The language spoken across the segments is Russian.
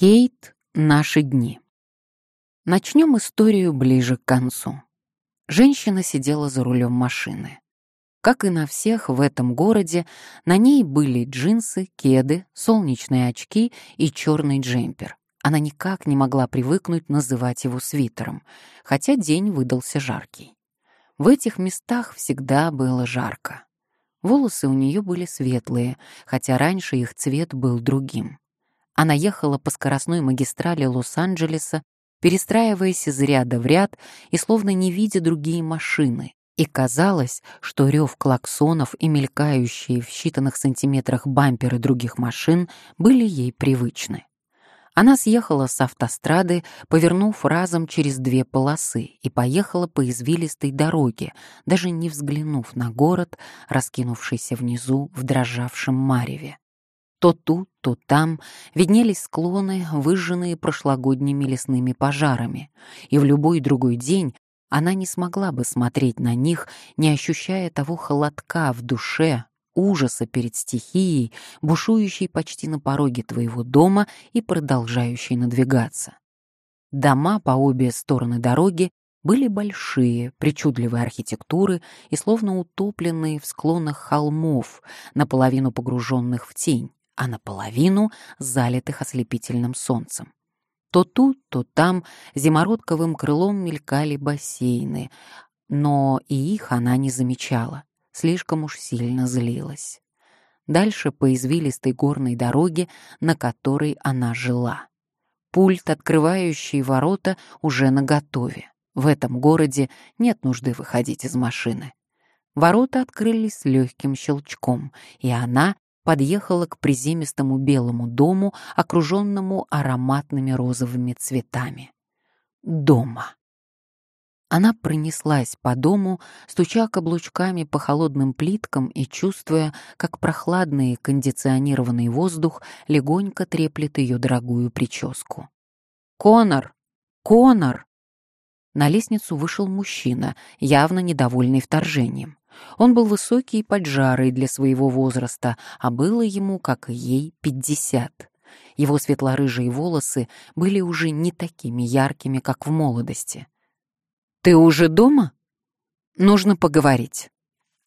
Кейт «Наши дни». Начнем историю ближе к концу. Женщина сидела за рулем машины. Как и на всех в этом городе, на ней были джинсы, кеды, солнечные очки и черный джемпер. Она никак не могла привыкнуть называть его свитером, хотя день выдался жаркий. В этих местах всегда было жарко. Волосы у нее были светлые, хотя раньше их цвет был другим. Она ехала по скоростной магистрали Лос-Анджелеса, перестраиваясь из ряда в ряд и словно не видя другие машины. И казалось, что рев клаксонов и мелькающие в считанных сантиметрах бамперы других машин были ей привычны. Она съехала с автострады, повернув разом через две полосы, и поехала по извилистой дороге, даже не взглянув на город, раскинувшийся внизу в дрожавшем мареве. То тут, то там виднелись склоны, выжженные прошлогодними лесными пожарами, и в любой другой день она не смогла бы смотреть на них, не ощущая того холодка в душе, ужаса перед стихией, бушующей почти на пороге твоего дома и продолжающей надвигаться. Дома по обе стороны дороги были большие, причудливой архитектуры и словно утопленные в склонах холмов, наполовину погруженных в тень а наполовину залитых ослепительным солнцем. То тут, то там зимородковым крылом мелькали бассейны, но и их она не замечала, слишком уж сильно злилась. Дальше по извилистой горной дороге, на которой она жила. Пульт, открывающий ворота, уже наготове. В этом городе нет нужды выходить из машины. Ворота открылись легким щелчком, и она подъехала к приземистому белому дому, окруженному ароматными розовыми цветами. Дома. Она пронеслась по дому, стуча каблучками по холодным плиткам и чувствуя, как прохладный кондиционированный воздух легонько треплет ее дорогую прическу. «Конор! Конор!» На лестницу вышел мужчина, явно недовольный вторжением. Он был высокий и поджарый для своего возраста, а было ему, как и ей, пятьдесят. Его светло-рыжие волосы были уже не такими яркими, как в молодости. «Ты уже дома? Нужно поговорить».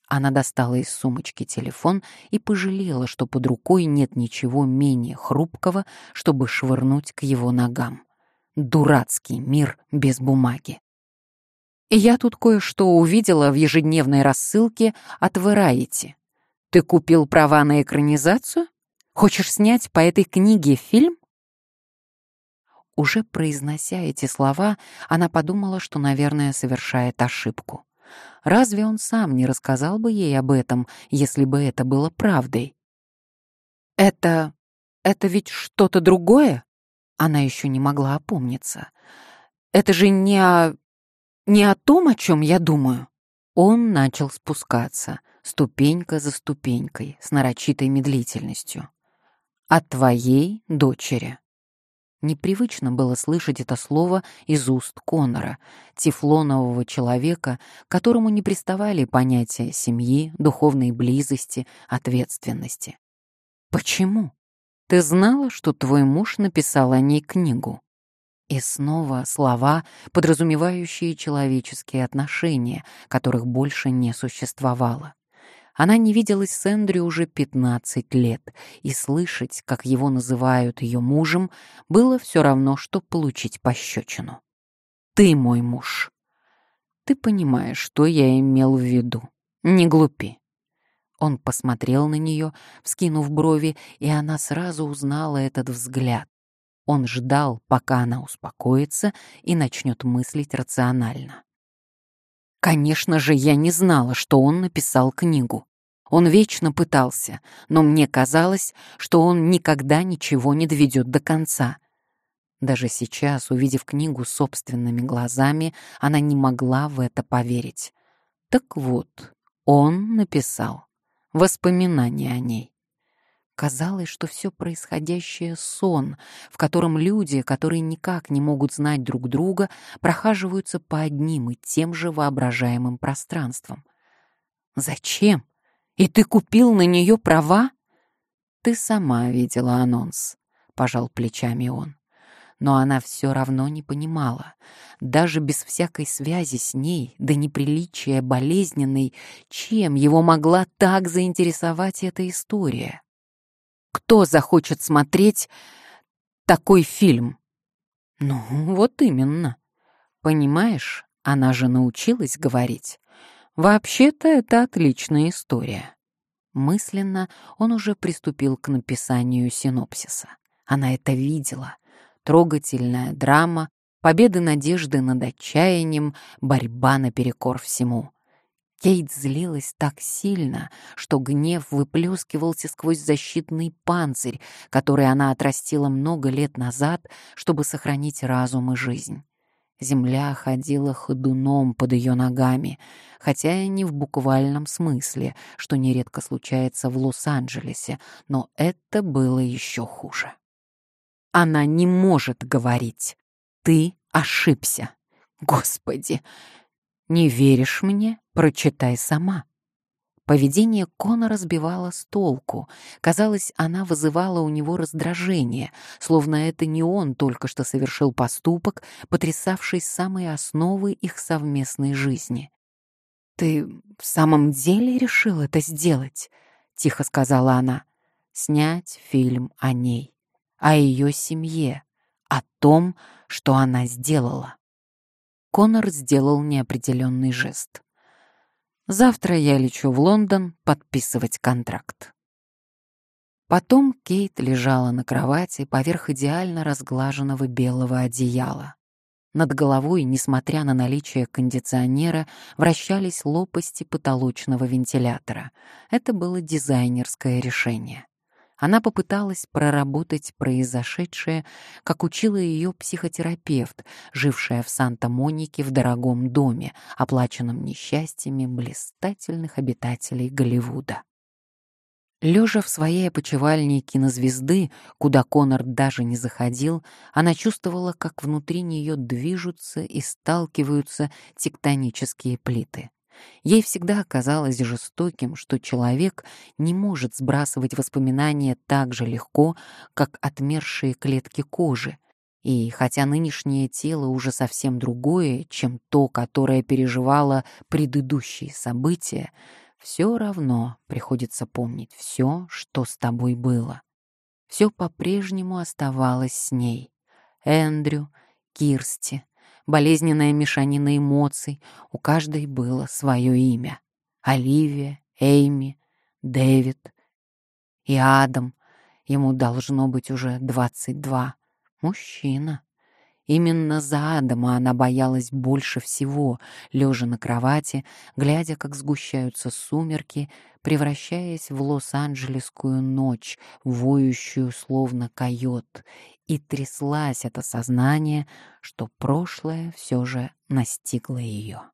Она достала из сумочки телефон и пожалела, что под рукой нет ничего менее хрупкого, чтобы швырнуть к его ногам. Дурацкий мир без бумаги. Я тут кое-что увидела в ежедневной рассылке от Variety. Ты купил права на экранизацию? Хочешь снять по этой книге фильм? Уже произнося эти слова, она подумала, что, наверное, совершает ошибку. Разве он сам не рассказал бы ей об этом, если бы это было правдой? «Это... это ведь что-то другое?» Она еще не могла опомниться. «Это же не о не о том, о чем я думаю. Он начал спускаться, ступенька за ступенькой, с нарочитой медлительностью. О твоей дочери. Непривычно было слышать это слово из уст Конора, тефлонового человека, которому не приставали понятия семьи, духовной близости, ответственности. «Почему? Ты знала, что твой муж написал о ней книгу?» И снова слова, подразумевающие человеческие отношения, которых больше не существовало. Она не виделась с Эндрю уже 15 лет, и слышать, как его называют ее мужем, было все равно, что получить пощечину. «Ты мой муж». «Ты понимаешь, что я имел в виду. Не глупи». Он посмотрел на нее, вскинув брови, и она сразу узнала этот взгляд, он ждал, пока она успокоится и начнет мыслить рационально. Конечно же, я не знала, что он написал книгу. Он вечно пытался, но мне казалось, что он никогда ничего не доведет до конца. Даже сейчас, увидев книгу собственными глазами, она не могла в это поверить. Так вот, он написал воспоминания о ней. Казалось, что все происходящее — сон, в котором люди, которые никак не могут знать друг друга, прохаживаются по одним и тем же воображаемым пространствам. «Зачем? И ты купил на нее права?» «Ты сама видела анонс», — пожал плечами он. Но она все равно не понимала. Даже без всякой связи с ней, до неприличия болезненной, чем его могла так заинтересовать эта история? Кто захочет смотреть такой фильм? Ну, вот именно. Понимаешь, она же научилась говорить. Вообще-то это отличная история. Мысленно он уже приступил к написанию синопсиса. Она это видела. Трогательная драма, победы надежды над отчаянием, борьба наперекор всему. Кейт злилась так сильно, что гнев выплескивался сквозь защитный панцирь, который она отрастила много лет назад, чтобы сохранить разум и жизнь. Земля ходила ходуном под ее ногами, хотя и не в буквальном смысле, что нередко случается в Лос-Анджелесе, но это было еще хуже. Она не может говорить. Ты ошибся. Господи! Не веришь мне? Прочитай сама. Поведение Конора сбивало с толку. Казалось, она вызывала у него раздражение, словно это не он только что совершил поступок, потрясавший самые основы их совместной жизни. «Ты в самом деле решил это сделать?» — тихо сказала она. «Снять фильм о ней» о ее семье, о том, что она сделала. Конор сделал неопределенный жест. «Завтра я лечу в Лондон подписывать контракт». Потом Кейт лежала на кровати поверх идеально разглаженного белого одеяла. Над головой, несмотря на наличие кондиционера, вращались лопасти потолочного вентилятора. Это было дизайнерское решение. Она попыталась проработать произошедшее, как учила ее психотерапевт, жившая в Санта-Монике в дорогом доме, оплаченном несчастьями блистательных обитателей Голливуда. Лежа в своей опочивальне кинозвезды, куда Конор даже не заходил, она чувствовала, как внутри нее движутся и сталкиваются тектонические плиты. Ей всегда казалось жестоким, что человек не может сбрасывать воспоминания так же легко, как отмершие клетки кожи. И хотя нынешнее тело уже совсем другое, чем то, которое переживало предыдущие события, все равно приходится помнить все, что с тобой было. Все по-прежнему оставалось с ней. Эндрю, Кирсти, болезненная мешанина эмоций, у каждой было свое имя. Оливия, Эйми, Дэвид и Адам. Ему должно быть уже двадцать два. Мужчина. Именно за Адама она боялась больше всего, лежа на кровати, глядя, как сгущаются сумерки, превращаясь в Лос-Анджелесскую ночь, воющую словно койот, и тряслась это сознание, что прошлое все же настигло ее.